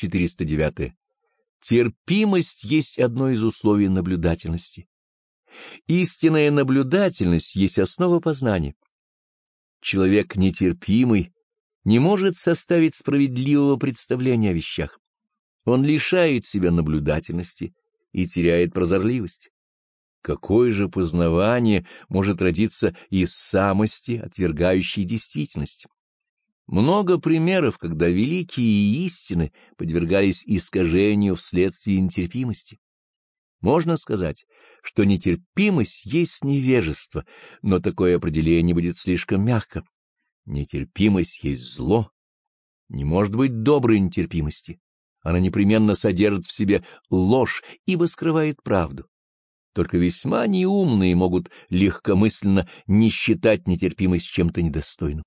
409. Терпимость есть одно из условий наблюдательности. Истинная наблюдательность есть основа познания. Человек нетерпимый не может составить справедливого представления о вещах. Он лишает себя наблюдательности и теряет прозорливость. Какое же познавание может родиться из самости, отвергающей действительность? Много примеров, когда великие истины подвергались искажению вследствие нетерпимости. Можно сказать, что нетерпимость есть невежество, но такое определение будет слишком мягко. Нетерпимость есть зло. Не может быть доброй нетерпимости. Она непременно содержит в себе ложь, ибо скрывает правду. Только весьма неумные могут легкомысленно не считать нетерпимость чем-то недостойным.